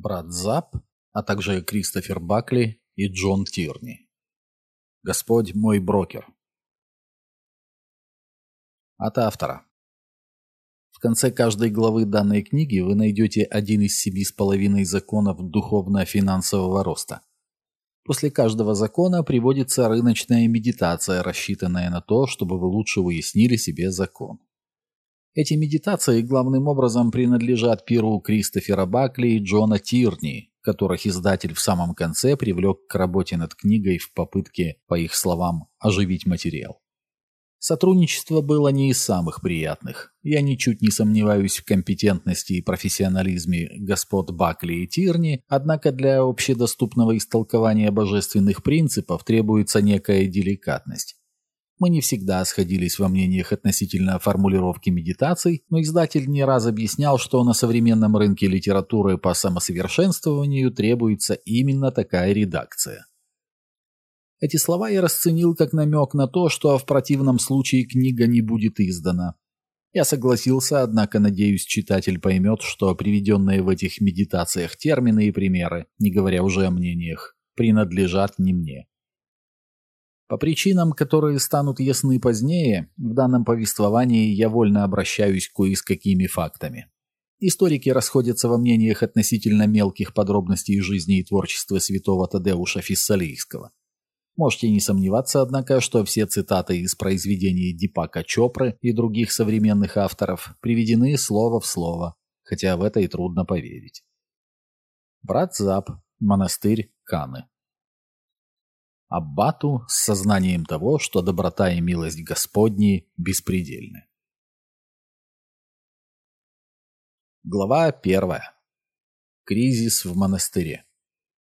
брат Зап, а также Кристофер Бакли и Джон Тирни. Господь мой брокер. От автора. В конце каждой главы данной книги вы найдете один из семи с половиной законов духовно-финансового роста. После каждого закона приводится рыночная медитация, рассчитанная на то, чтобы вы лучше уяснили себе закон. Эти медитации главным образом принадлежат перу Кристофера Бакли и Джона Тирни, которых издатель в самом конце привлек к работе над книгой в попытке, по их словам, оживить материал. Сотрудничество было не из самых приятных. Я ничуть не сомневаюсь в компетентности и профессионализме господ Бакли и Тирни, однако для общедоступного истолкования божественных принципов требуется некая деликатность. Мы не всегда сходились во мнениях относительно формулировки медитаций, но издатель не раз объяснял, что на современном рынке литературы по самосовершенствованию требуется именно такая редакция. Эти слова я расценил как намек на то, что в противном случае книга не будет издана. Я согласился, однако, надеюсь, читатель поймет, что приведенные в этих медитациях термины и примеры, не говоря уже о мнениях, принадлежат не мне. По причинам, которые станут ясны позднее, в данном повествовании я вольно обращаюсь кое с какими фактами. Историки расходятся во мнениях относительно мелких подробностей жизни и творчества святого Тадеуша Фиссалийского. Можете не сомневаться, однако, что все цитаты из произведений Дипака Чопры и других современных авторов приведены слово в слово, хотя в это и трудно поверить. Брат Зап, монастырь Каны. Аббату с сознанием того, что доброта и милость Господни беспредельны. Глава первая. Кризис в монастыре.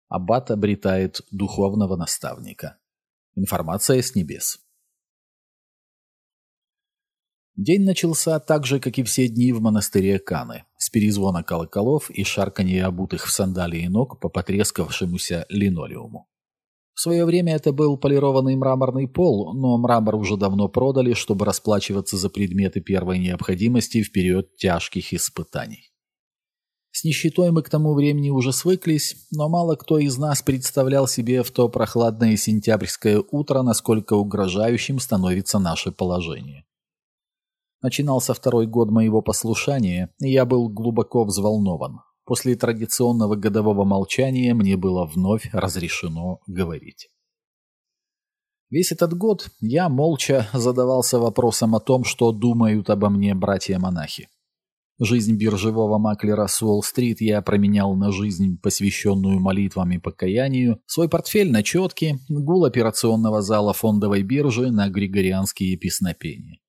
Аббат обретает духовного наставника. Информация с небес. День начался так же, как и все дни в монастыре Каны, с перезвона колоколов и шарканья обутых в сандалии ног по потрескавшемуся линолеуму. В свое время это был полированный мраморный пол, но мрамор уже давно продали, чтобы расплачиваться за предметы первой необходимости в период тяжких испытаний. С нищетой мы к тому времени уже свыклись, но мало кто из нас представлял себе в то прохладное сентябрьское утро, насколько угрожающим становится наше положение. Начинался второй год моего послушания, и я был глубоко взволнован. После традиционного годового молчания мне было вновь разрешено говорить. Весь этот год я молча задавался вопросом о том, что думают обо мне братья-монахи. Жизнь биржевого маклера с Уолл-стрит я променял на жизнь, посвященную молитвам и покаянию, свой портфель на четки, гул операционного зала фондовой биржи на григорианские песнопения.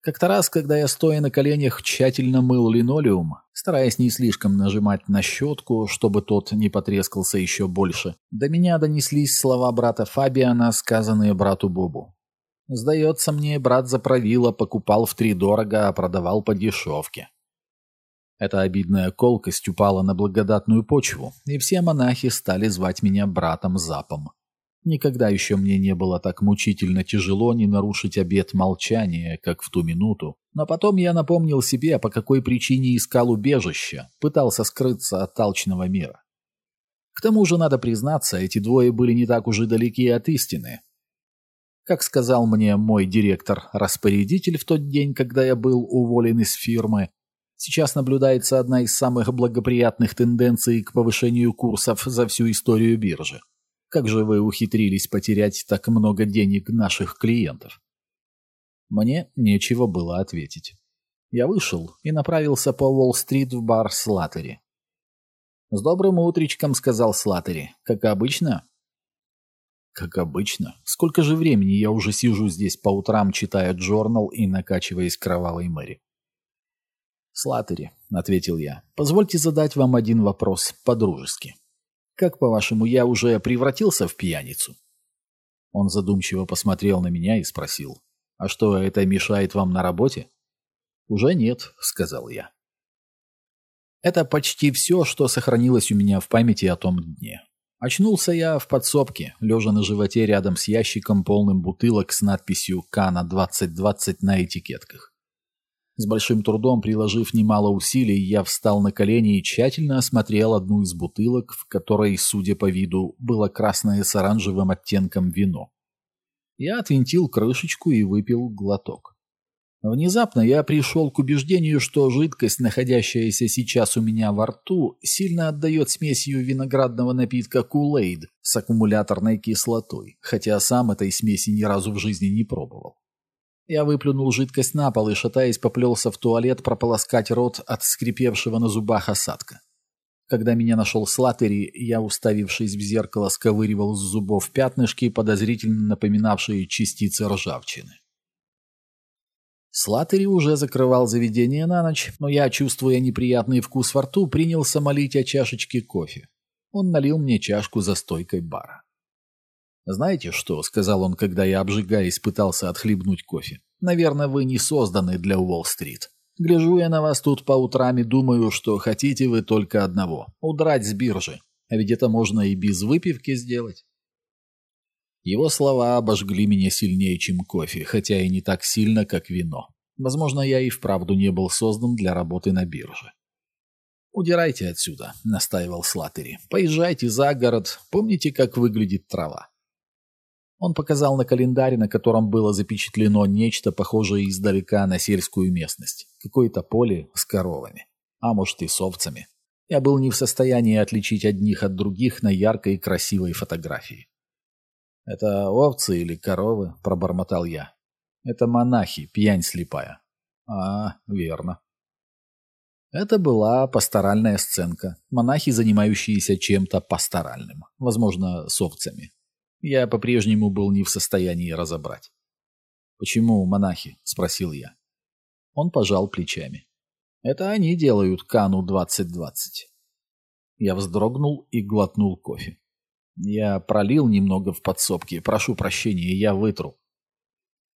Как-то раз, когда я, стоя на коленях, тщательно мыл линолеум, стараясь не слишком нажимать на щетку, чтобы тот не потрескался еще больше, до меня донеслись слова брата Фабиана, сказанные брату Бобу. Сдается мне, брат заправила, покупал в три дорого, а продавал по дешевке. Эта обидная колкость упала на благодатную почву, и все монахи стали звать меня братом Запом. Никогда еще мне не было так мучительно тяжело не нарушить обет молчания, как в ту минуту. Но потом я напомнил себе, по какой причине искал убежище, пытался скрыться от толчного мира. К тому же, надо признаться, эти двое были не так уж и далеки от истины. Как сказал мне мой директор-распорядитель в тот день, когда я был уволен из фирмы, сейчас наблюдается одна из самых благоприятных тенденций к повышению курсов за всю историю биржи. Как же вы ухитрились потерять так много денег наших клиентов? Мне нечего было ответить. Я вышел и направился по Уолл-стрит в бар Слаттери. «С добрым утречком», — сказал Слаттери. «Как обычно?» Как обычно. Сколько же времени я уже сижу здесь по утрам, читая джорнал и накачиваясь кровавой Мэри? «Слаттери», — ответил я, — «позвольте задать вам один вопрос по-дружески. Как, по-вашему, я уже превратился в пьяницу?» Он задумчиво посмотрел на меня и спросил, «А что, это мешает вам на работе?» «Уже нет», — сказал я. Это почти все, что сохранилось у меня в памяти о том дне. Очнулся я в подсобке, лежа на животе рядом с ящиком, полным бутылок с надписью «Кана 2020» на этикетках. С большим трудом, приложив немало усилий, я встал на колени и тщательно осмотрел одну из бутылок, в которой, судя по виду, было красное с оранжевым оттенком вино. Я отвинтил крышечку и выпил глоток. Внезапно я пришел к убеждению, что жидкость, находящаяся сейчас у меня во рту, сильно отдает смесью виноградного напитка Kool-Aid с аккумуляторной кислотой, хотя сам этой смеси ни разу в жизни не пробовал. Я выплюнул жидкость на пол и, шатаясь, поплелся в туалет прополоскать рот от скрипевшего на зубах осадка. Когда меня нашел Слаттери, я, уставившись в зеркало, сковыривал с зубов пятнышки, подозрительно напоминавшие частицы ржавчины. Слаттери уже закрывал заведение на ночь, но я, чувствуя неприятный вкус во рту, принялся молить о чашечке кофе. Он налил мне чашку за стойкой бара. «Знаете что?» — сказал он, когда я, обжигаясь, пытался отхлебнуть кофе. «Наверное, вы не созданы для Уолл-стрит. Гляжу я на вас тут по утрам и думаю, что хотите вы только одного — удрать с биржи. А ведь это можно и без выпивки сделать». Его слова обожгли меня сильнее, чем кофе, хотя и не так сильно, как вино. Возможно, я и вправду не был создан для работы на бирже. «Удирайте отсюда», — настаивал Слаттери. «Поезжайте за город. Помните, как выглядит трава?» Он показал на календаре, на котором было запечатлено нечто похожее издалека на сельскую местность. Какое-то поле с коровами. А может и с овцами. Я был не в состоянии отличить одних от других на яркой и красивой фотографии. «Это овцы или коровы?» — пробормотал я. «Это монахи, пьянь слепая». «А, верно». Это была пасторальная сценка. Монахи, занимающиеся чем-то пасторальным. Возможно, с овцами. Я по-прежнему был не в состоянии разобрать. «Почему монахи?» — спросил я. Он пожал плечами. «Это они делают Кану 2020». Я вздрогнул и глотнул кофе. Я пролил немного в подсобке. Прошу прощения, я вытру.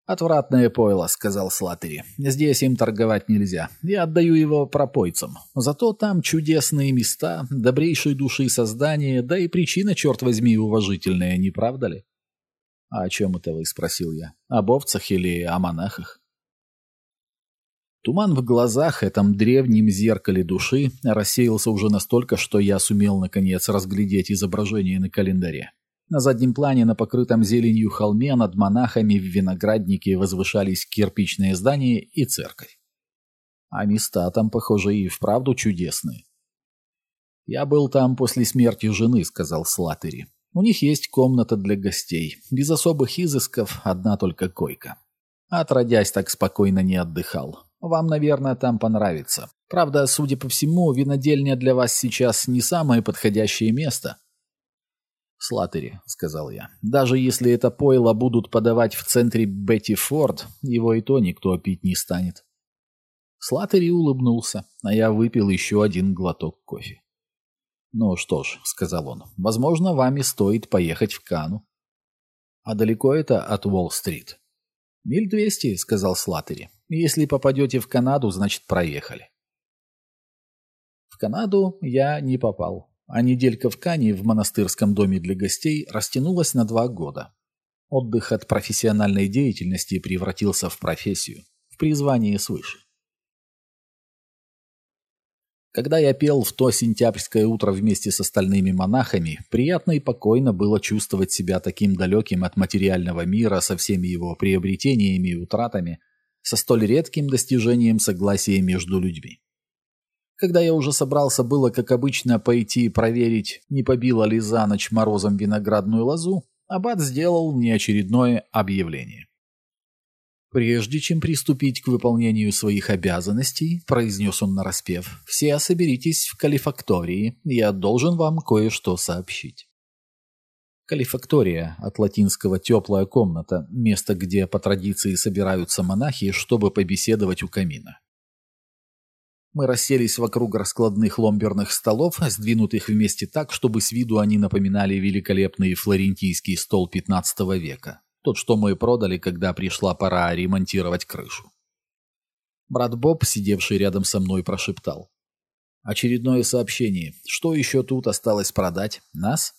«Отвратное пойло», — сказал Слаттери. «Здесь им торговать нельзя. Я отдаю его пропойцам. Зато там чудесные места, добрейшей души создания, да и причина, черт возьми, уважительная, не правда ли?» «А о чем это вы?» — спросил я. «Об овцах или о монахах?» Туман в глазах, этом древнем зеркале души, рассеялся уже настолько, что я сумел, наконец, разглядеть изображение на календаре. На заднем плане, на покрытом зеленью холме, над монахами в винограднике возвышались кирпичные здания и церковь. А места там, похоже, и вправду чудесные. «Я был там после смерти жены», — сказал Слаттери. «У них есть комната для гостей. Без особых изысков, одна только койка. Отродясь, так спокойно не отдыхал. Вам, наверное, там понравится. Правда, судя по всему, винодельня для вас сейчас не самое подходящее место. «Слаттери», — сказал я, — «даже если это пойло будут подавать в центре Бетти Форд, его и то никто пить не станет». Слаттери улыбнулся, а я выпил еще один глоток кофе. «Ну что ж», — сказал он, — «возможно, вами стоит поехать в Кану». «А далеко это от Уолл-стрит?» «Миль двести», — сказал Слаттери. Если попадете в Канаду, значит проехали. В Канаду я не попал, а неделька в Кане в монастырском доме для гостей растянулась на два года. Отдых от профессиональной деятельности превратился в профессию, в призвание свыше. Когда я пел в то сентябрьское утро вместе с остальными монахами, приятно и покойно было чувствовать себя таким далеким от материального мира со всеми его приобретениями и утратами – со столь редким достижением согласия между людьми. Когда я уже собрался было, как обычно, пойти проверить, не побила ли за ночь морозом виноградную лозу, Аббат сделал мне очередное объявление. «Прежде чем приступить к выполнению своих обязанностей», — произнес он нараспев, — «все соберитесь в калифактории, я должен вам кое-что сообщить». Калифактория, от латинского «теплая комната», место, где по традиции собираются монахи, чтобы побеседовать у камина. Мы расселись вокруг раскладных ломберных столов, сдвинутых вместе так, чтобы с виду они напоминали великолепный флорентийский стол 15 века. Тот, что мы продали, когда пришла пора ремонтировать крышу. Брат Боб, сидевший рядом со мной, прошептал. «Очередное сообщение. Что еще тут осталось продать? Нас?»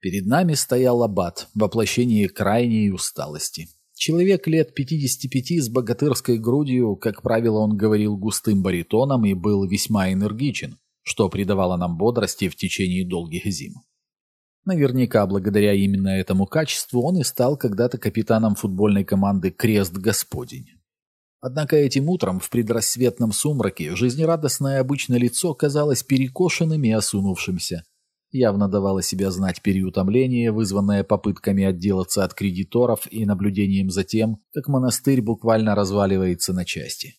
Перед нами стоял аббат, воплощение крайней усталости. Человек лет 55 с богатырской грудью, как правило, он говорил густым баритоном и был весьма энергичен, что придавало нам бодрости в течение долгих зим. Наверняка благодаря именно этому качеству он и стал когда-то капитаном футбольной команды «Крест Господень». Однако этим утром в предрассветном сумраке жизнерадостное обычное лицо казалось перекошенным и осунувшимся явно давала себя знать переутомление, вызванное попытками отделаться от кредиторов и наблюдением за тем, как монастырь буквально разваливается на части.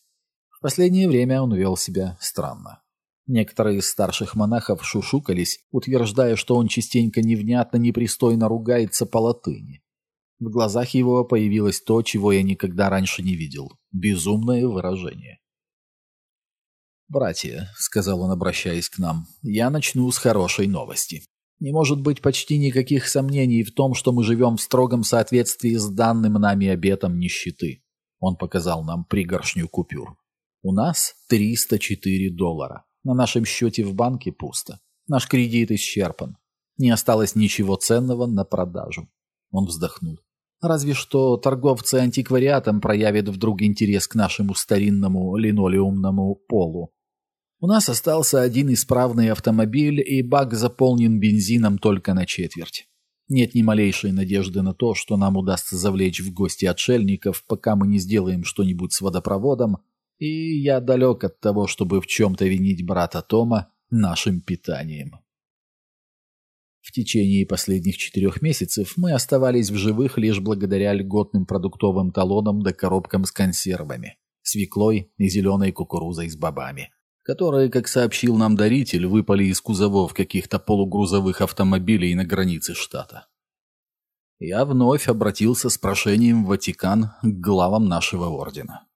В последнее время он вел себя странно. Некоторые из старших монахов шушукались, утверждая, что он частенько невнятно, непристойно ругается по латыни. В глазах его появилось то, чего я никогда раньше не видел – безумное выражение. «Братья», — сказал он, обращаясь к нам, — «я начну с хорошей новости. Не может быть почти никаких сомнений в том, что мы живем в строгом соответствии с данным нами обетом нищеты». Он показал нам пригоршню купюр. «У нас 304 доллара. На нашем счете в банке пусто. Наш кредит исчерпан. Не осталось ничего ценного на продажу». Он вздохнул. Разве что торговцы антиквариатом проявят вдруг интерес к нашему старинному линолеумному полу. У нас остался один исправный автомобиль, и бак заполнен бензином только на четверть. Нет ни малейшей надежды на то, что нам удастся завлечь в гости отшельников, пока мы не сделаем что-нибудь с водопроводом, и я далек от того, чтобы в чем-то винить брата Тома нашим питанием. В течение последних четырех месяцев мы оставались в живых лишь благодаря льготным продуктовым талонам да коробкам с консервами, свеклой и зеленой кукурузой с бобами которые, как сообщил нам даритель, выпали из кузовов каких-то полугрузовых автомобилей на границе штата. Я вновь обратился с прошением в Ватикан к главам нашего ордена.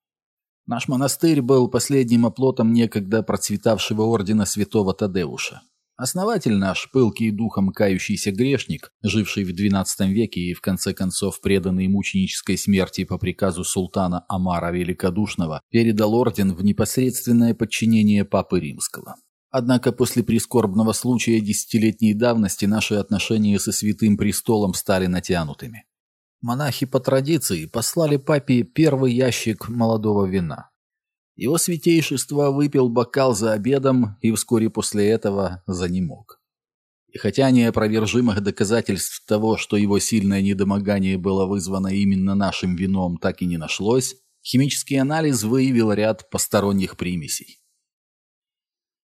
Наш монастырь был последним оплотом некогда процветавшего ордена святого Тадеуша. Основатель наш, пылкий духом кающийся грешник, живший в XII веке и в конце концов преданный мученической смерти по приказу султана Амара Великодушного, передал орден в непосредственное подчинение Папы Римского. Однако после прискорбного случая десятилетней давности наши отношения со Святым Престолом стали натянутыми. Монахи по традиции послали папе первый ящик молодого вина. Его святейшество выпил бокал за обедом и вскоре после этого занемог. И хотя неопровержимых доказательств того, что его сильное недомогание было вызвано именно нашим вином, так и не нашлось, химический анализ выявил ряд посторонних примесей.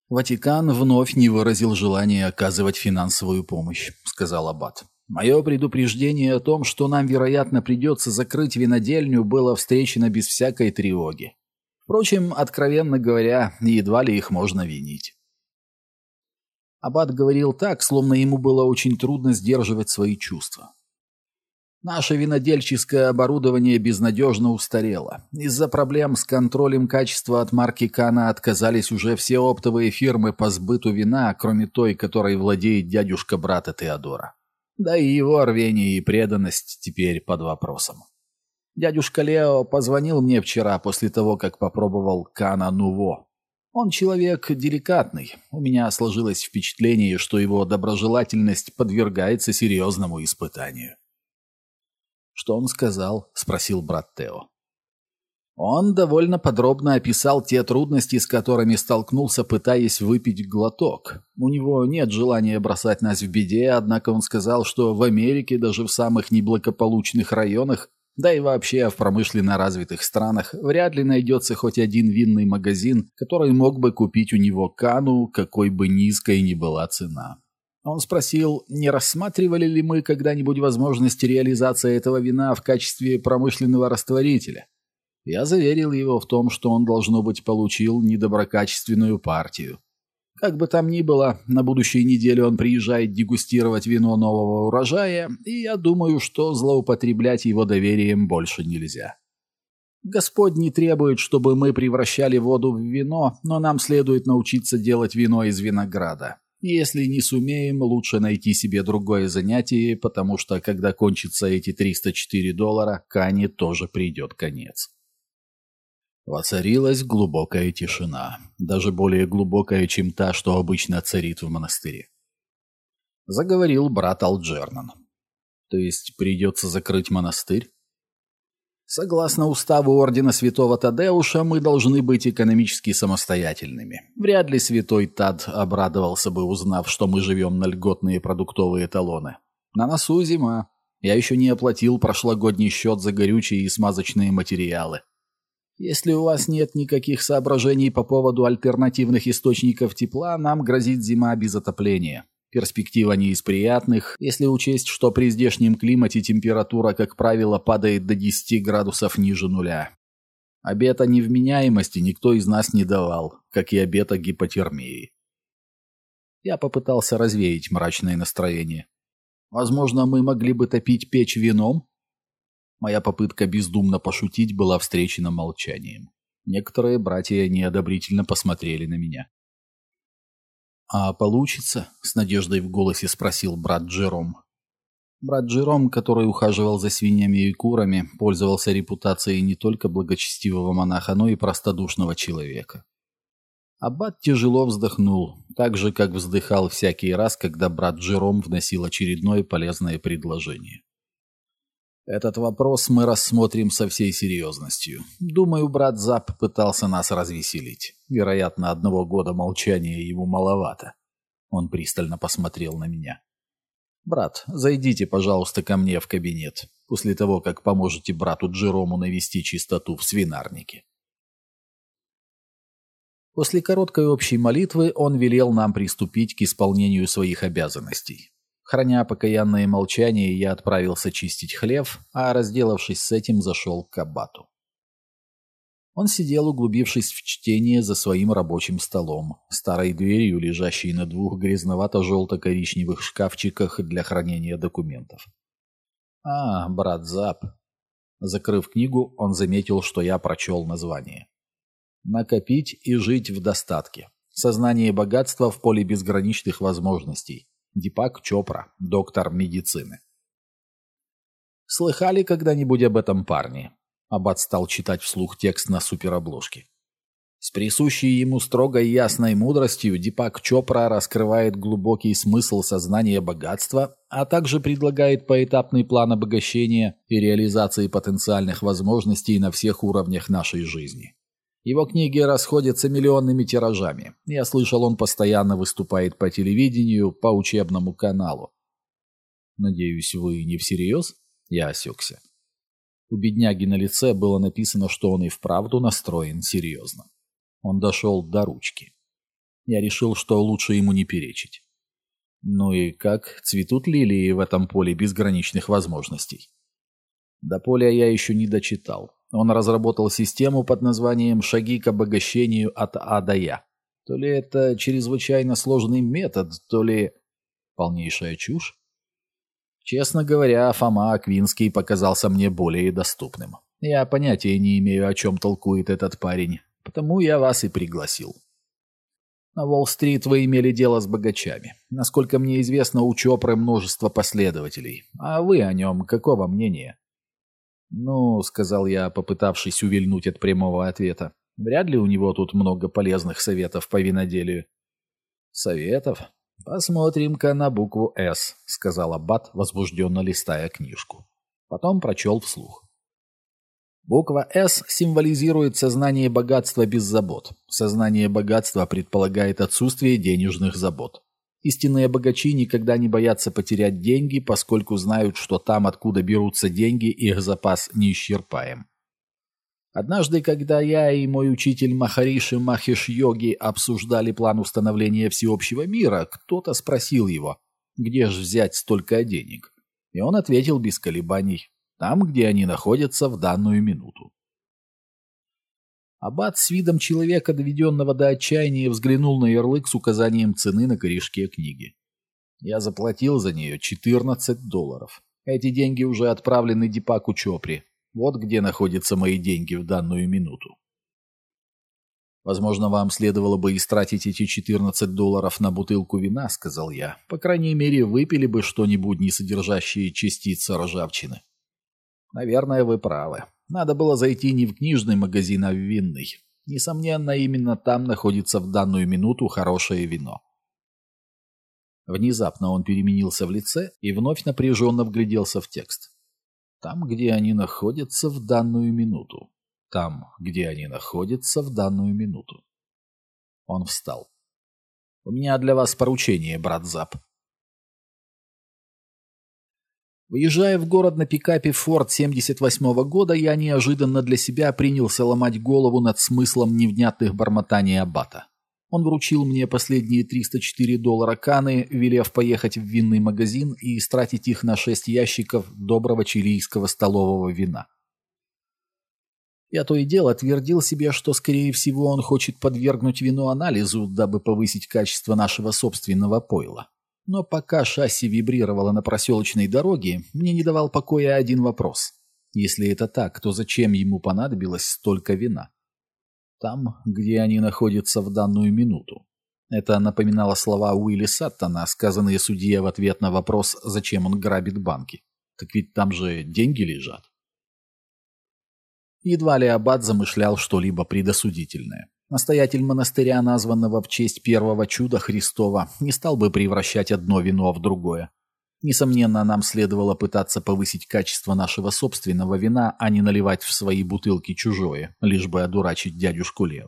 «Ватикан вновь не выразил желания оказывать финансовую помощь», — сказал Аббат. «Мое предупреждение о том, что нам, вероятно, придется закрыть винодельню, было встречено без всякой тревоги. Впрочем, откровенно говоря, едва ли их можно винить. Аббат говорил так, словно ему было очень трудно сдерживать свои чувства. Наше винодельческое оборудование безнадежно устарело. Из-за проблем с контролем качества от марки Кана отказались уже все оптовые фирмы по сбыту вина, кроме той, которой владеет дядюшка брата Теодора. Да и его рвение и преданность теперь под вопросом. Дядюшка Лео позвонил мне вчера после того, как попробовал Кана Нуво. Он человек деликатный. У меня сложилось впечатление, что его доброжелательность подвергается серьезному испытанию. «Что он сказал?» — спросил брат Тео. Он довольно подробно описал те трудности, с которыми столкнулся, пытаясь выпить глоток. У него нет желания бросать нас в беде, однако он сказал, что в Америке, даже в самых неблагополучных районах, да и вообще в промышленно развитых странах вряд ли найдется хоть один винный магазин, который мог бы купить у него кану, какой бы низкой ни была цена. Он спросил, не рассматривали ли мы когда-нибудь возможность реализации этого вина в качестве промышленного растворителя. Я заверил его в том, что он, должно быть, получил недоброкачественную партию. Как бы там ни было, на будущей неделе он приезжает дегустировать вино нового урожая, и я думаю, что злоупотреблять его доверием больше нельзя. Господь не требует, чтобы мы превращали воду в вино, но нам следует научиться делать вино из винограда. Если не сумеем, лучше найти себе другое занятие, потому что, когда кончатся эти 304 доллара, Кане тоже придет конец. Воцарилась глубокая тишина, даже более глубокая, чем та, что обычно царит в монастыре. Заговорил брат Алджернан. То есть придется закрыть монастырь? Согласно уставу Ордена Святого Тадеуша, мы должны быть экономически самостоятельными. Вряд ли Святой Тад обрадовался бы, узнав, что мы живем на льготные продуктовые талоны. На носу зима. Я еще не оплатил прошлогодний счет за горючие и смазочные материалы. Если у вас нет никаких соображений по поводу альтернативных источников тепла, нам грозит зима без отопления. Перспектива не из приятных, если учесть, что при здешнем климате температура, как правило, падает до 10 градусов ниже нуля. Обета невменяемости никто из нас не давал, как и обета гипотермии. Я попытался развеять мрачное настроение. Возможно, мы могли бы топить печь вином? Моя попытка бездумно пошутить была встречена молчанием. Некоторые братья неодобрительно посмотрели на меня. «А получится?» — с надеждой в голосе спросил брат Джером. Брат Джером, который ухаживал за свиньями и курами, пользовался репутацией не только благочестивого монаха, но и простодушного человека. Аббат тяжело вздохнул, так же, как вздыхал всякий раз, когда брат Джером вносил очередное полезное предложение. Этот вопрос мы рассмотрим со всей серьезностью. Думаю, брат Зап пытался нас развеселить. Вероятно, одного года молчания ему маловато. Он пристально посмотрел на меня. «Брат, зайдите, пожалуйста, ко мне в кабинет, после того, как поможете брату Джерому навести чистоту в свинарнике». После короткой общей молитвы он велел нам приступить к исполнению своих обязанностей. Храня покаянное молчание, я отправился чистить хлев, а, разделавшись с этим, зашел к аббату. Он сидел, углубившись в чтение за своим рабочим столом, старой дверью, лежащей на двух грязновато-желто-коричневых шкафчиках для хранения документов. «А, брат Зап». Закрыв книгу, он заметил, что я прочел название. «Накопить и жить в достатке. Сознание богатства в поле безграничных возможностей. Дипак Чопра, доктор медицины. «Слыхали когда-нибудь об этом парне?» Аббат стал читать вслух текст на суперобложке. С присущей ему строгой ясной мудростью Дипак Чопра раскрывает глубокий смысл сознания богатства, а также предлагает поэтапный план обогащения и реализации потенциальных возможностей на всех уровнях нашей жизни. Его книги расходятся миллионными тиражами. Я слышал, он постоянно выступает по телевидению, по учебному каналу. Надеюсь, вы не всерьез? Я осекся. У бедняги на лице было написано, что он и вправду настроен серьезно. Он дошел до ручки. Я решил, что лучше ему не перечить. Ну и как, цветут лилии в этом поле безграничных возможностей? До поля я еще не дочитал. Он разработал систему под названием «Шаги к обогащению от А до Я». То ли это чрезвычайно сложный метод, то ли полнейшая чушь. Честно говоря, Фома Аквинский показался мне более доступным. Я понятия не имею, о чем толкует этот парень, потому я вас и пригласил. На Уолл-стрит вы имели дело с богачами. Насколько мне известно, у Чопры множество последователей. А вы о нем какого мнения? «Ну», — сказал я, попытавшись увильнуть от прямого ответа, — «вряд ли у него тут много полезных советов по виноделию». «Советов? Посмотрим-ка на букву «С», — сказал Аббат, возбужденно листая книжку. Потом прочел вслух. Буква «С» символизирует сознание богатства без забот. Сознание богатства предполагает отсутствие денежных забот. Истинные богачи никогда не боятся потерять деньги, поскольку знают, что там, откуда берутся деньги, их запас неисчерпаем. Однажды, когда я и мой учитель Махариши Махиш-йоги обсуждали план установления всеобщего мира, кто-то спросил его, где же взять столько денег? И он ответил без колебаний, там, где они находятся в данную минуту. Аббат с видом человека, доведенного до отчаяния, взглянул на ярлык с указанием цены на корешке книги. Я заплатил за нее 14 долларов. Эти деньги уже отправлены Дипаку Чопри. Вот где находятся мои деньги в данную минуту. «Возможно, вам следовало бы истратить эти 14 долларов на бутылку вина», — сказал я. «По крайней мере, выпили бы что-нибудь, не содержащее частицы ржавчины». «Наверное, вы правы. Надо было зайти не в книжный магазин, а в винный. Несомненно, именно там находится в данную минуту хорошее вино. Внезапно он переменился в лице и вновь напряженно вгляделся в текст. Там, где они находятся в данную минуту. Там, где они находятся в данную минуту. Он встал. «У меня для вас поручение, брат Зап». Выезжая в город на пикапе Ford 78 года, я неожиданно для себя принялся ломать голову над смыслом невнятных бормотаний Аббата. Он вручил мне последние 304 доллара каны, велев поехать в винный магазин и истратить их на шесть ящиков доброго чилийского столового вина. Я то и дело твердил себе, что, скорее всего, он хочет подвергнуть вину анализу, дабы повысить качество нашего собственного пойла. Но пока шасси вибрировало на проселочной дороге, мне не давал покоя один вопрос. Если это так, то зачем ему понадобилось столько вина? Там, где они находятся в данную минуту. Это напоминало слова Уилли Саттона, сказанные судье в ответ на вопрос, зачем он грабит банки. Так ведь там же деньги лежат. Едва ли аббат замышлял что-либо предосудительное. Настоятель монастыря, названного в честь первого чуда Христова, не стал бы превращать одно вино в другое. Несомненно, нам следовало пытаться повысить качество нашего собственного вина, а не наливать в свои бутылки чужое, лишь бы одурачить дядюшку Лео.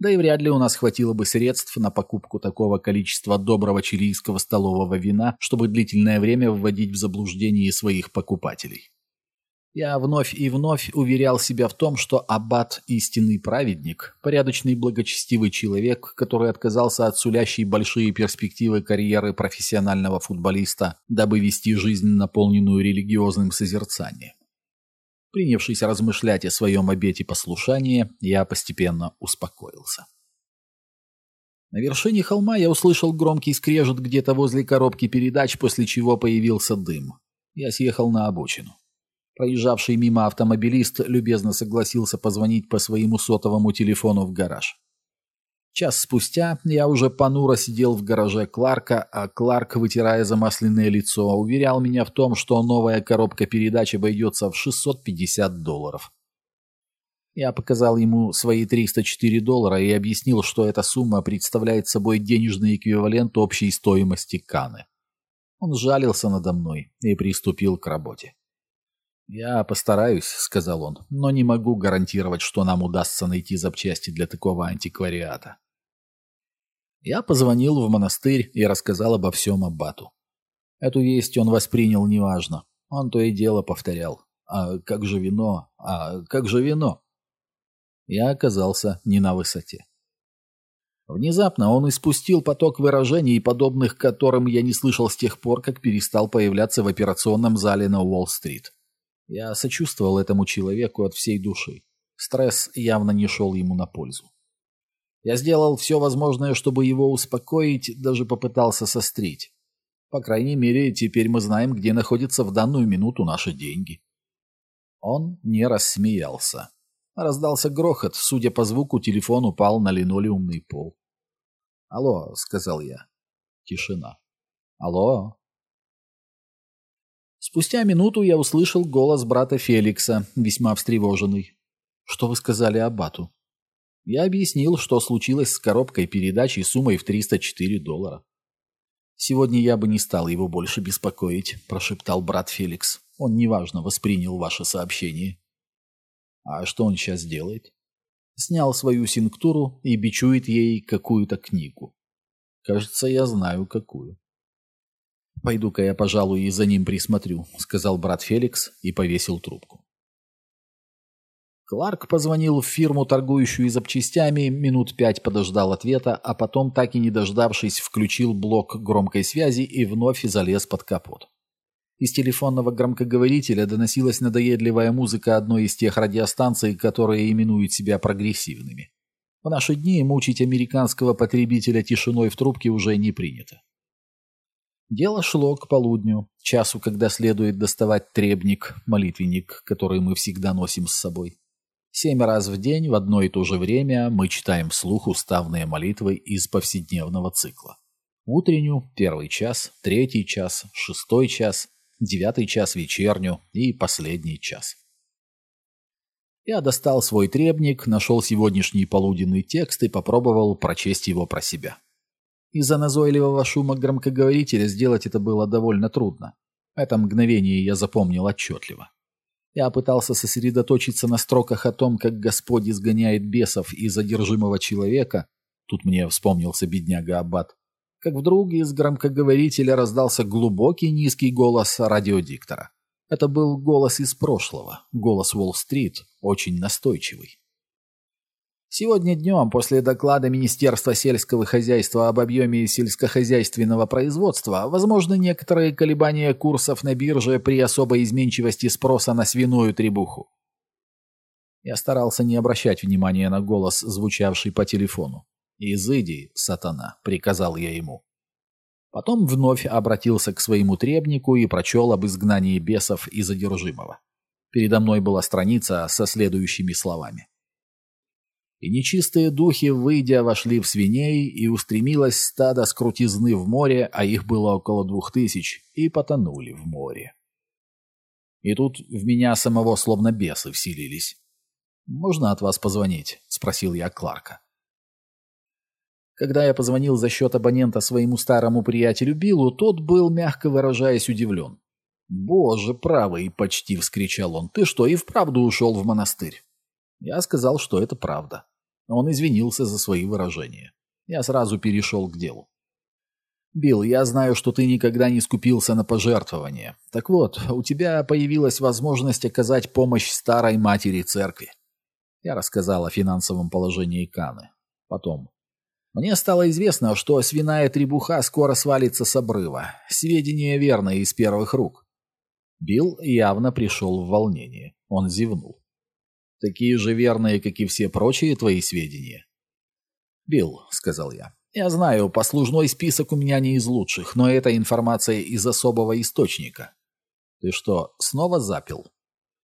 Да и вряд ли у нас хватило бы средств на покупку такого количества доброго чилийского столового вина, чтобы длительное время вводить в заблуждение своих покупателей. Я вновь и вновь уверял себя в том, что аббат – истинный праведник, порядочный благочестивый человек, который отказался от сулящей большие перспективы карьеры профессионального футболиста, дабы вести жизнь, наполненную религиозным созерцанием. Принявшись размышлять о своем обете послушания, я постепенно успокоился. На вершине холма я услышал громкий скрежет где-то возле коробки передач, после чего появился дым. Я съехал на обочину. Проезжавший мимо автомобилист любезно согласился позвонить по своему сотовому телефону в гараж. Час спустя я уже понуро сидел в гараже Кларка, а Кларк, вытирая замасленное лицо, уверял меня в том, что новая коробка передач обойдется в 650 долларов. Я показал ему свои 304 доллара и объяснил, что эта сумма представляет собой денежный эквивалент общей стоимости Каны. Он жалился надо мной и приступил к работе. «Я постараюсь», — сказал он, — «но не могу гарантировать, что нам удастся найти запчасти для такого антиквариата». Я позвонил в монастырь и рассказал обо всем Аббату. Эту весть он воспринял неважно. Он то и дело повторял. «А как же вино? А как же вино?» Я оказался не на высоте. Внезапно он испустил поток выражений, подобных которым я не слышал с тех пор, как перестал появляться в операционном зале на Уолл-стрит. Я сочувствовал этому человеку от всей души. Стресс явно не шел ему на пользу. Я сделал все возможное, чтобы его успокоить, даже попытался сострить. По крайней мере, теперь мы знаем, где находятся в данную минуту наши деньги. Он не рассмеялся. Раздался грохот. Судя по звуку, телефон упал на линолеумный пол. «Алло», — сказал я. Тишина. «Алло?» Спустя минуту я услышал голос брата Феликса, весьма встревоженный. «Что вы сказали Аббату?» Я объяснил, что случилось с коробкой передачи суммой в 304 доллара. «Сегодня я бы не стал его больше беспокоить», – прошептал брат Феликс. «Он неважно воспринял ваше сообщение». «А что он сейчас делает?» Снял свою синктуру и бичует ей какую-то книгу. Кажется, я знаю, какую. «Пойду-ка я, пожалуй, и за ним присмотрю», — сказал брат Феликс и повесил трубку. Кларк позвонил в фирму, торгующую запчастями, минут пять подождал ответа, а потом, так и не дождавшись, включил блок громкой связи и вновь залез под капот. Из телефонного громкоговорителя доносилась надоедливая музыка одной из тех радиостанций, которые именуют себя прогрессивными. В наши дни мучить американского потребителя тишиной в трубке уже не принято. Дело шло к полудню, часу, когда следует доставать требник, молитвенник, который мы всегда носим с собой. Семь раз в день в одно и то же время мы читаем вслух уставные молитвы из повседневного цикла. Утреннюю, первый час, третий час, шестой час, девятый час вечерню и последний час. Я достал свой требник, нашел сегодняшний полуденный текст и попробовал прочесть его про себя. Из-за назойливого шума громкоговорителя сделать это было довольно трудно. Это мгновение я запомнил отчетливо. Я пытался сосредоточиться на строках о том, как Господь изгоняет бесов из одержимого человека. Тут мне вспомнился бедняга Аббат. Как вдруг из громкоговорителя раздался глубокий низкий голос радиодиктора. Это был голос из прошлого, голос Уолл-стрит, очень настойчивый. Сегодня днем, после доклада Министерства сельского хозяйства об объеме сельскохозяйственного производства, возможны некоторые колебания курсов на бирже при особой изменчивости спроса на свиную требуху. Я старался не обращать внимания на голос, звучавший по телефону. «Изыди, сатана», — приказал я ему. Потом вновь обратился к своему требнику и прочел об изгнании бесов из одержимого. Передо мной была страница со следующими словами. И нечистые духи, выйдя, вошли в свиней, и устремилось стадо с крутизны в море, а их было около двух тысяч, и потонули в море. И тут в меня самого словно бесы вселились. «Можно от вас позвонить?» — спросил я Кларка. Когда я позвонил за счет абонента своему старому приятелю Биллу, тот был, мягко выражаясь, удивлен. «Боже правый!» — почти вскричал он. «Ты что, и вправду ушел в монастырь?» Я сказал, что это правда. Он извинился за свои выражения. Я сразу перешел к делу. «Билл, я знаю, что ты никогда не скупился на пожертвования. Так вот, у тебя появилась возможность оказать помощь старой матери церкви». Я рассказал о финансовом положении Каны. Потом. Мне стало известно, что свиная требуха скоро свалится с обрыва. Сведения верные из первых рук. Билл явно пришел в волнение. Он зевнул. Такие же верные, как и все прочие твои сведения. «Билл», — сказал я, — «я знаю, послужной список у меня не из лучших, но это информация из особого источника». «Ты что, снова запил?»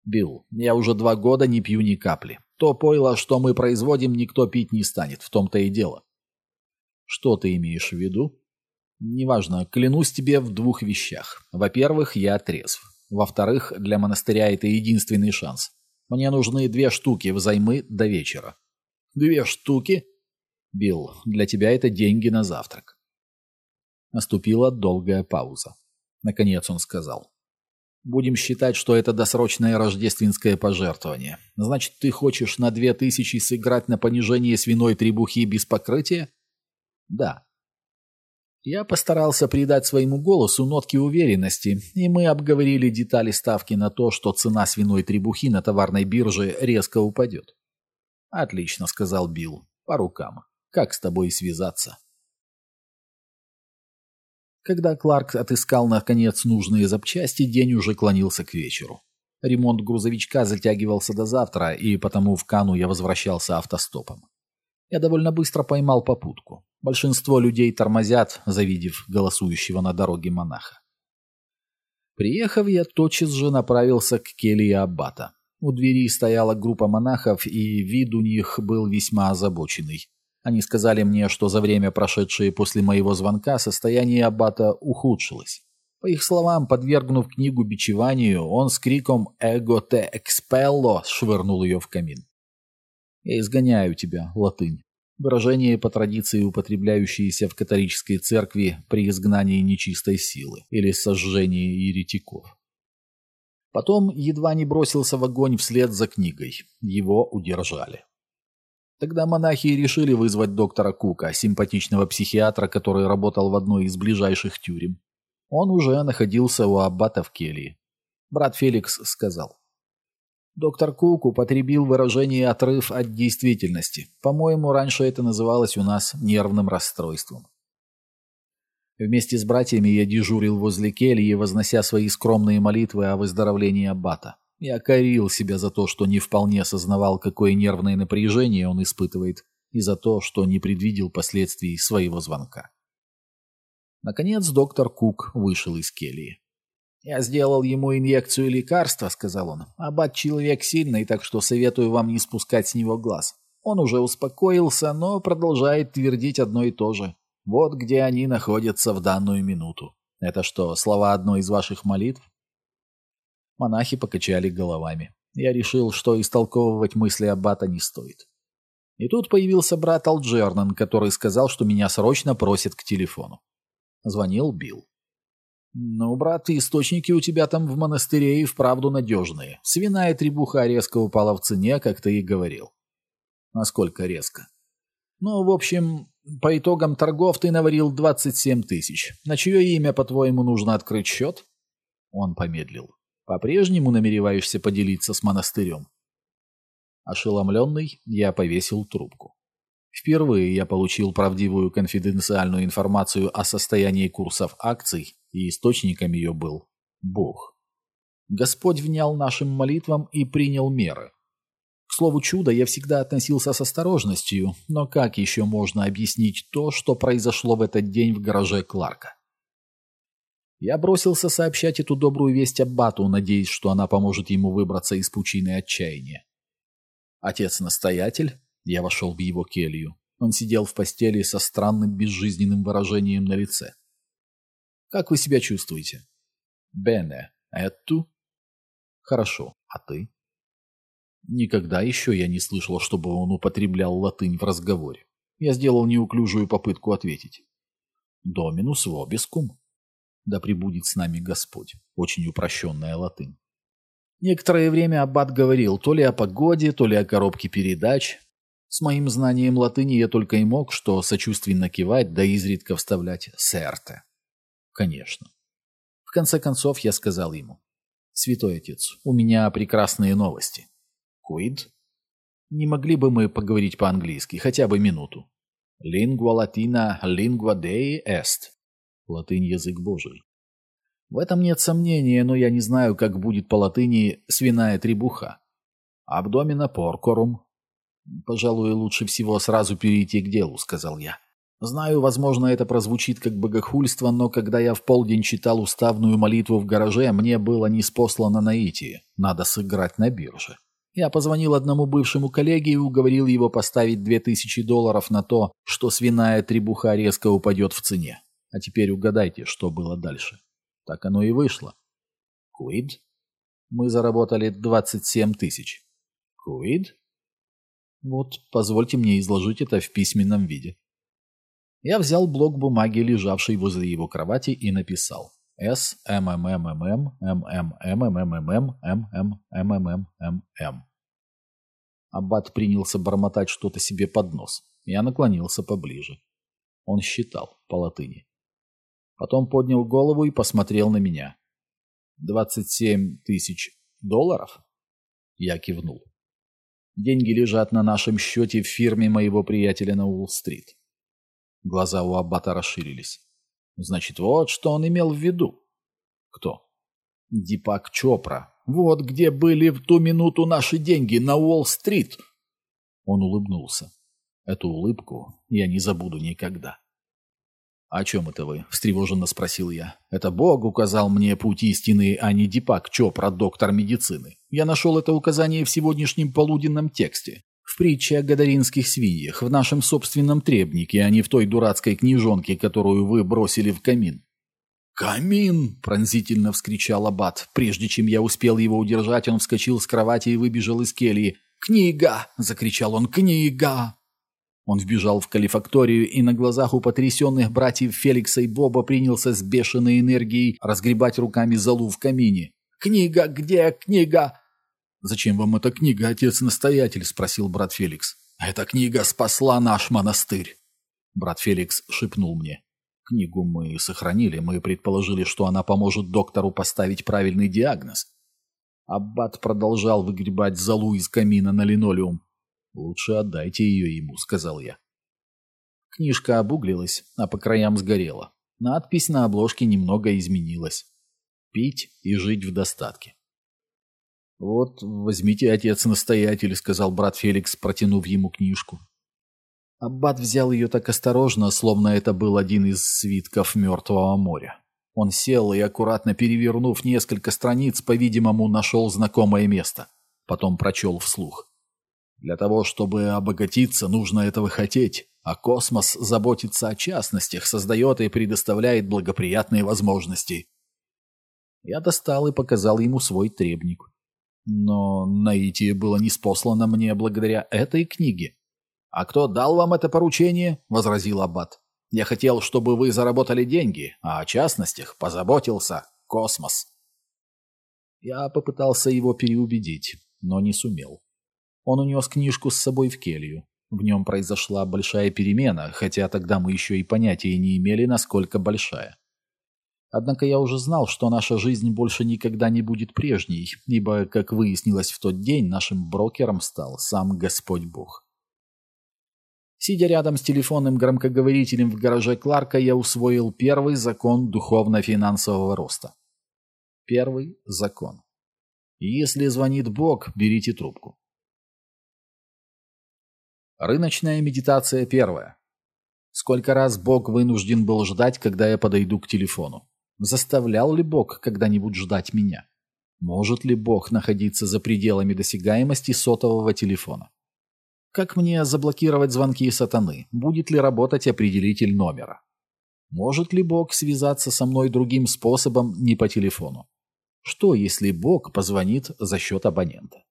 «Билл, я уже два года не пью ни капли. То пойло, что мы производим, никто пить не станет, в том-то и дело». «Что ты имеешь в виду?» «Неважно, клянусь тебе в двух вещах. Во-первых, я трезв. Во-вторых, для монастыря это единственный шанс. Мне нужны две штуки взаймы до вечера». «Две штуки?» «Билл, для тебя это деньги на завтрак». Наступила долгая пауза. Наконец он сказал. «Будем считать, что это досрочное рождественское пожертвование. Значит, ты хочешь на две тысячи сыграть на понижение свиной требухи без покрытия?» «Да». Я постарался придать своему голосу нотки уверенности, и мы обговорили детали ставки на то, что цена свиной требухи на товарной бирже резко упадет. «Отлично», — сказал Билл. «По рукам. Как с тобой связаться?» Когда Кларк отыскал, наконец, нужные запчасти, день уже клонился к вечеру. Ремонт грузовичка затягивался до завтра, и потому в Кану я возвращался автостопом. Я довольно быстро поймал попутку. Большинство людей тормозят, завидев голосующего на дороге монаха. Приехав, я тотчас же направился к келье Аббата. У двери стояла группа монахов, и вид у них был весьма озабоченный. Они сказали мне, что за время, прошедшее после моего звонка, состояние Аббата ухудшилось. По их словам, подвергнув книгу бичеванию, он с криком «Эго те экспелло» швырнул ее в камин. «Я изгоняю тебя, латынь. Выражение по традиции, употребляющееся в католической церкви при изгнании нечистой силы или сожжении еретиков. Потом едва не бросился в огонь вслед за книгой. Его удержали. Тогда монахи решили вызвать доктора Кука, симпатичного психиатра, который работал в одной из ближайших тюрем. Он уже находился у аббата в келье. Брат Феликс сказал. Доктор Кук употребил выражение «отрыв от действительности». По-моему, раньше это называлось у нас нервным расстройством. Вместе с братьями я дежурил возле кельи, вознося свои скромные молитвы о выздоровлении аббата. Я корил себя за то, что не вполне осознавал, какое нервное напряжение он испытывает, и за то, что не предвидел последствий своего звонка. Наконец доктор Кук вышел из кельи. «Я сделал ему инъекцию лекарства», — сказал он. «Аббат человек сильный, так что советую вам не спускать с него глаз. Он уже успокоился, но продолжает твердить одно и то же. Вот где они находятся в данную минуту. Это что, слова одной из ваших молитв?» Монахи покачали головами. Я решил, что истолковывать мысли Аббата не стоит. И тут появился брат Алджернан, который сказал, что меня срочно просит к телефону. Звонил Билл. «Ну, брат, источники у тебя там в монастыре и вправду надежные. Свиная требуха резко упала в цене, как ты и говорил». «Насколько резко?» «Ну, в общем, по итогам торгов ты наварил 27 тысяч. На чье имя, по-твоему, нужно открыть счет?» Он помедлил. «По-прежнему намереваешься поделиться с монастырем?» Ошеломленный, я повесил трубку. Впервые я получил правдивую конфиденциальную информацию о состоянии курсов акций, и источником ее был Бог. Господь внял нашим молитвам и принял меры. К слову чуда я всегда относился с осторожностью, но как еще можно объяснить то, что произошло в этот день в гараже Кларка? Я бросился сообщать эту добрую весть Аббату, надеясь, что она поможет ему выбраться из пучины отчаяния. Отец-настоятель я вошел в его келью. Он сидел в постели со странным безжизненным выражением на лице. «Как вы себя чувствуете?» «Бене. Эту?» «Хорошо. А ты?» Никогда еще я не слышал, чтобы он употреблял латынь в разговоре. Я сделал неуклюжую попытку ответить. «Доминус вобискум». «Да пребудет с нами Господь». Очень упрощенная латынь. Некоторое время Аббат говорил то ли о погоде, то ли о коробке передач, с моим знанием латыни я только и мог, что сочувственно кивать, да изредка вставлять «серте». Конечно. В конце концов я сказал ему. «Святой отец, у меня прекрасные новости». «Куид?» «Не могли бы мы поговорить по-английски, хотя бы минуту?» «Лингва латина, лингва деи эст». Латынь – язык Божий. В этом нет сомнения, но я не знаю, как будет по латыни «свиная требуха». «Абдомина поркорум», «Пожалуй, лучше всего сразу перейти к делу», — сказал я. Знаю, возможно, это прозвучит как богохульство, но когда я в полдень читал уставную молитву в гараже, мне было неспослано наитие. Надо сыграть на бирже. Я позвонил одному бывшему коллеге и уговорил его поставить две тысячи долларов на то, что свиная требуха резко упадет в цене. А теперь угадайте, что было дальше. Так оно и вышло. Куид? Мы заработали 27 тысяч. Куид? Вот, позвольте мне изложить это в письменном виде. Я взял блок бумаги, лежавший возле его кровати, и написал С М М М М М М М М М М М М М М М М М М. Аббат принялся бормотать что-то себе под нос. Я наклонился поближе. Он считал по латыни. Потом поднял голову и посмотрел на меня. «Двадцать семь тысяч долларов?» Я кивнул. Деньги лежат на нашем счете в фирме моего приятеля на Уолл-стрит. Глаза у Аббата расширились. Значит, вот что он имел в виду. Кто? Дипак Чопра. Вот где были в ту минуту наши деньги, на Уолл-стрит. Он улыбнулся. Эту улыбку я не забуду никогда. «О чем это вы?» – встревоженно спросил я. «Это Бог указал мне путь истины, а не Дипак Чопра, доктор медицины. Я нашел это указание в сегодняшнем полуденном тексте. В притче о гадаринских свиньях, в нашем собственном требнике, а не в той дурацкой книжонке, которую вы бросили в камин». «Камин!» – пронзительно вскричал Аббат. Прежде чем я успел его удержать, он вскочил с кровати и выбежал из кельи. «Книга!» – закричал он. «Книга!» Он вбежал в калифакторию и на глазах у потрясенных братьев Феликса и Боба принялся с бешеной энергией разгребать руками залу в камине. «Книга! Где книга?» «Зачем вам эта книга, отец-настоятель?» – спросил брат Феликс. «Эта книга спасла наш монастырь!» Брат Феликс шепнул мне. «Книгу мы сохранили, мы предположили, что она поможет доктору поставить правильный диагноз». Аббат продолжал выгребать залу из камина на линолеум. «Лучше отдайте ее ему», — сказал я. Книжка обуглилась, а по краям сгорела. Надпись на обложке немного изменилась. «Пить и жить в достатке». «Вот, возьмите, отец-настоятель», — сказал брат Феликс, протянув ему книжку. Аббат взял ее так осторожно, словно это был один из свитков Мертвого моря. Он сел и, аккуратно перевернув несколько страниц, по-видимому, нашел знакомое место. Потом прочел вслух. Для того, чтобы обогатиться, нужно этого хотеть, а космос заботится о частностях, создает и предоставляет благоприятные возможности. Я достал и показал ему свой требник. Но наитие было неспослано мне благодаря этой книге. «А кто дал вам это поручение?» — возразил Аббат. Я хотел, чтобы вы заработали деньги, а о частностях позаботился космос. Я попытался его переубедить, но не сумел. Он унес книжку с собой в келью. В нем произошла большая перемена, хотя тогда мы еще и понятия не имели, насколько большая. Однако я уже знал, что наша жизнь больше никогда не будет прежней, ибо, как выяснилось в тот день, нашим брокером стал сам Господь Бог. Сидя рядом с телефонным громкоговорителем в гараже Кларка, я усвоил первый закон духовно-финансового роста. Первый закон. Если звонит Бог, берите трубку. Рыночная медитация первая. Сколько раз Бог вынужден был ждать, когда я подойду к телефону? Заставлял ли Бог когда-нибудь ждать меня? Может ли Бог находиться за пределами досягаемости сотового телефона? Как мне заблокировать звонки сатаны? Будет ли работать определитель номера? Может ли Бог связаться со мной другим способом, не по телефону? Что, если Бог позвонит за счет абонента?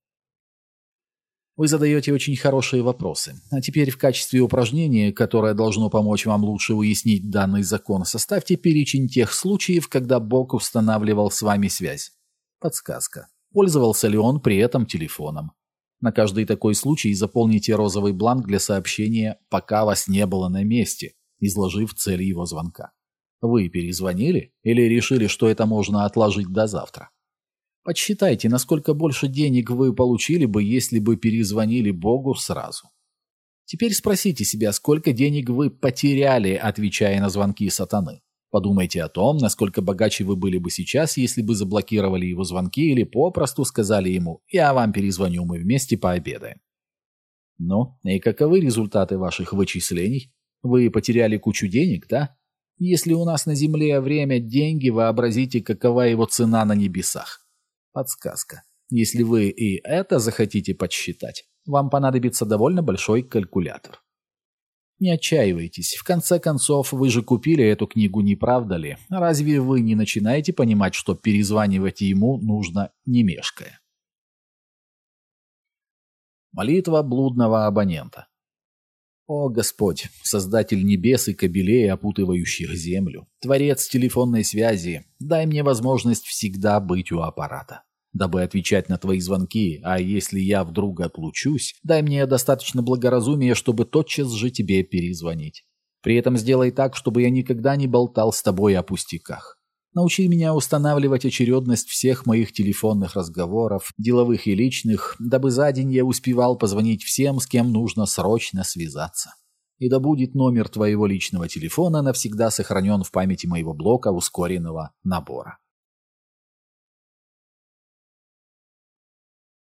Вы задаете очень хорошие вопросы. А теперь в качестве упражнения, которое должно помочь вам лучше уяснить данный закон, составьте перечень тех случаев, когда Бог устанавливал с вами связь. Подсказка. Пользовался ли он при этом телефоном? На каждый такой случай заполните розовый бланк для сообщения «пока вас не было на месте», изложив цель его звонка. Вы перезвонили или решили, что это можно отложить до завтра? Подсчитайте, насколько больше денег вы получили бы, если бы перезвонили Богу сразу. Теперь спросите себя, сколько денег вы потеряли, отвечая на звонки сатаны. Подумайте о том, насколько богаче вы были бы сейчас, если бы заблокировали его звонки или попросту сказали ему «Я вам перезвоню, мы вместе пообедаем». Ну, и каковы результаты ваших вычислений? Вы потеряли кучу денег, да? Если у нас на Земле время – деньги, вообразите, какова его цена на небесах. Подсказка. Если вы и это захотите подсчитать, вам понадобится довольно большой калькулятор. Не отчаивайтесь, в конце концов, вы же купили эту книгу, не правда ли? Разве вы не начинаете понимать, что перезванивать ему нужно не мешкая? Молитва блудного абонента. О Господь, Создатель небес и кабелей, опутывающих землю, Творец телефонной связи, дай мне возможность всегда быть у аппарата дабы отвечать на твои звонки, а если я вдруг отлучусь, дай мне достаточно благоразумия, чтобы тотчас же тебе перезвонить. При этом сделай так, чтобы я никогда не болтал с тобой о пустяках. Научи меня устанавливать очередность всех моих телефонных разговоров, деловых и личных, дабы за день я успевал позвонить всем, с кем нужно срочно связаться. И да будет номер твоего личного телефона навсегда сохранен в памяти моего блока ускоренного набора.